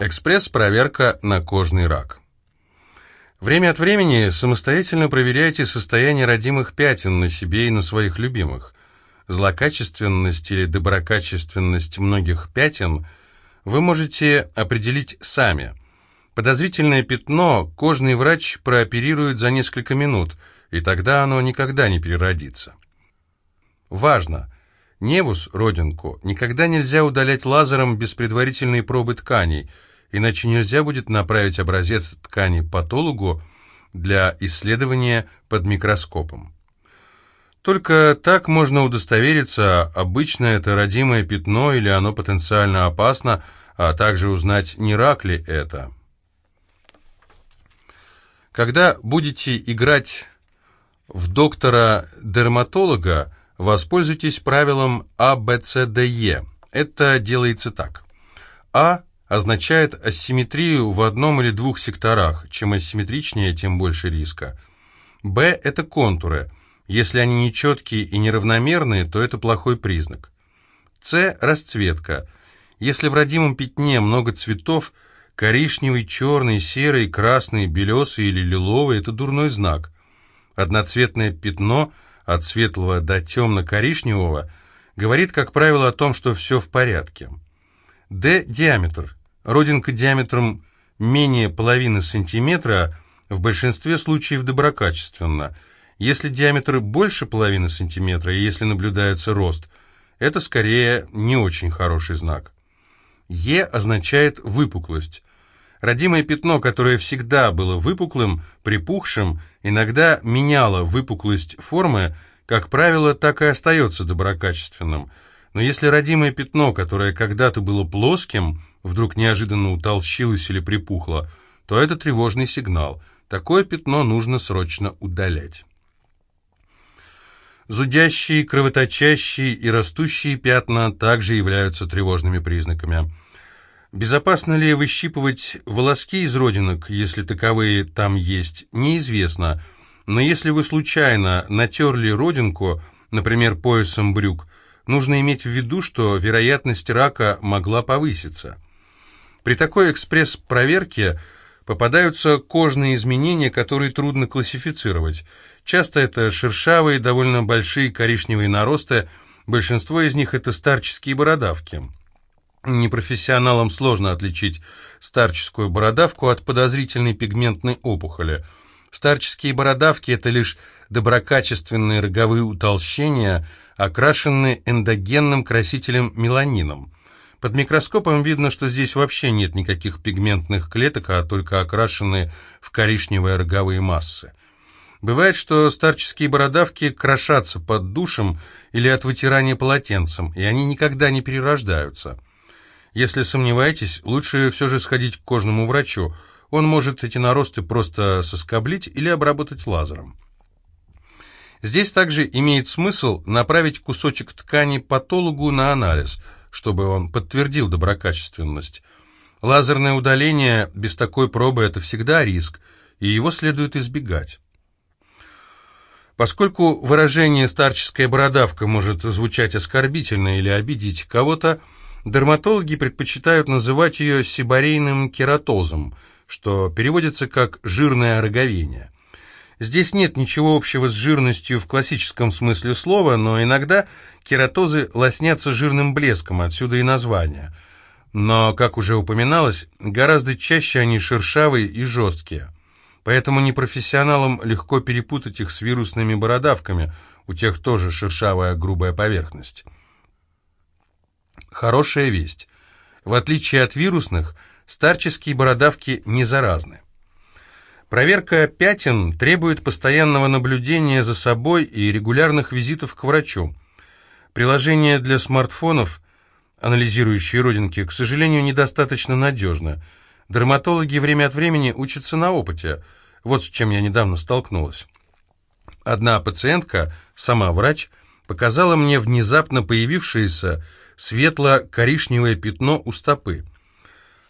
Экспресс-проверка на кожный рак. Время от времени самостоятельно проверяйте состояние родимых пятен на себе и на своих любимых. Злокачественность или доброкачественность многих пятен вы можете определить сами. Подозрительное пятно кожный врач прооперирует за несколько минут, и тогда оно никогда не переродится. Важно! Невус, родинку, никогда нельзя удалять лазером без предварительной пробы тканей – иначе нельзя будет направить образец ткани патологу для исследования под микроскопом. Только так можно удостовериться, обычно это родимое пятно или оно потенциально опасно, а также узнать, не рак ли это. Когда будете играть в доктора-дерматолога, воспользуйтесь правилом АБЦДЕ. Это делается так. А означает асимметрию в одном или двух секторах. Чем асимметричнее, тем больше риска. Б – это контуры. Если они нечеткие и неравномерные, то это плохой признак. С – расцветка. Если в родимом пятне много цветов, коричневый, черный, серый, красный, белесый или лиловый – это дурной знак. Одноцветное пятно от светлого до темно-коричневого говорит, как правило, о том, что все в порядке. D – диаметр. Родинка диаметром менее половины сантиметра в большинстве случаев доброкачественна. Если диаметр больше половины сантиметра и если наблюдается рост, это скорее не очень хороший знак. Е означает выпуклость. Родимое пятно, которое всегда было выпуклым, припухшим, иногда меняло выпуклость формы, как правило, так и остается доброкачественным. Но если родимое пятно, которое когда-то было плоским, вдруг неожиданно утолщилось или припухло, то это тревожный сигнал. Такое пятно нужно срочно удалять. Зудящие, кровоточащие и растущие пятна также являются тревожными признаками. Безопасно ли выщипывать волоски из родинок, если таковые там есть, неизвестно. Но если вы случайно натерли родинку, например, поясом брюк, нужно иметь в виду, что вероятность рака могла повыситься. При такой экспресс-проверке попадаются кожные изменения, которые трудно классифицировать. Часто это шершавые, довольно большие коричневые наросты, большинство из них это старческие бородавки. Непрофессионалам сложно отличить старческую бородавку от подозрительной пигментной опухоли. Старческие бородавки – это лишь доброкачественные роговые утолщения, окрашенные эндогенным красителем меланином. Под микроскопом видно, что здесь вообще нет никаких пигментных клеток, а только окрашенные в коричневые роговые массы. Бывает, что старческие бородавки крошатся под душем или от вытирания полотенцем, и они никогда не перерождаются. Если сомневаетесь, лучше все же сходить к кожному врачу. Он может эти наросты просто соскоблить или обработать лазером. Здесь также имеет смысл направить кусочек ткани патологу на анализ – чтобы он подтвердил доброкачественность. Лазерное удаление без такой пробы – это всегда риск, и его следует избегать. Поскольку выражение «старческая бородавка» может звучать оскорбительно или обидеть кого-то, дерматологи предпочитают называть ее сибарейным кератозом, что переводится как «жирное роговение». Здесь нет ничего общего с жирностью в классическом смысле слова, но иногда кератозы лоснятся жирным блеском, отсюда и название. Но, как уже упоминалось, гораздо чаще они шершавые и жесткие. Поэтому непрофессионалам легко перепутать их с вирусными бородавками, у тех тоже шершавая грубая поверхность. Хорошая весть. В отличие от вирусных, старческие бородавки не заразны. Проверка пятен требует постоянного наблюдения за собой и регулярных визитов к врачу. Приложение для смартфонов, анализирующие родинки, к сожалению, недостаточно надежно. Дерматологи время от времени учатся на опыте. Вот с чем я недавно столкнулась. Одна пациентка, сама врач, показала мне внезапно появившееся светло-коричневое пятно у стопы.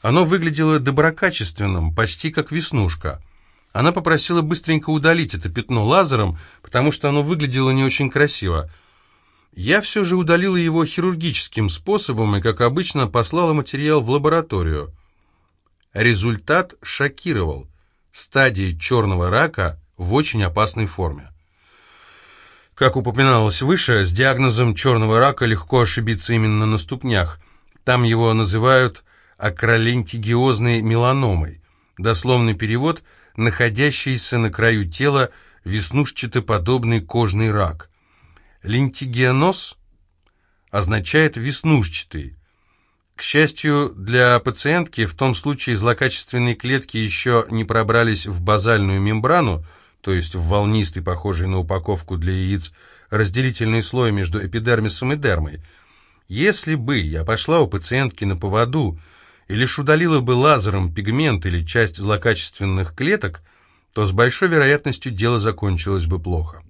Оно выглядело доброкачественным, почти как веснушка – она попросила быстренько удалить это пятно лазером, потому что оно выглядело не очень красиво. Я все же удалила его хирургическим способом и, как обычно, послала материал в лабораторию. Результат шокировал. Стадия черного рака в очень опасной форме. Как упоминалось выше, с диагнозом черного рака легко ошибиться именно на ступнях. Там его называют акролентигиозной меланомой. Дословный перевод – находящийся на краю тела веснушчатоподобный кожный рак. Лентигионоз означает «веснушчатый». К счастью для пациентки, в том случае злокачественные клетки еще не пробрались в базальную мембрану, то есть в волнистый, похожий на упаковку для яиц, разделительный слой между эпидермисом и дермой. Если бы я пошла у пациентки на поводу и лишь удалила бы лазером пигмент или часть злокачественных клеток, то с большой вероятностью дело закончилось бы плохо.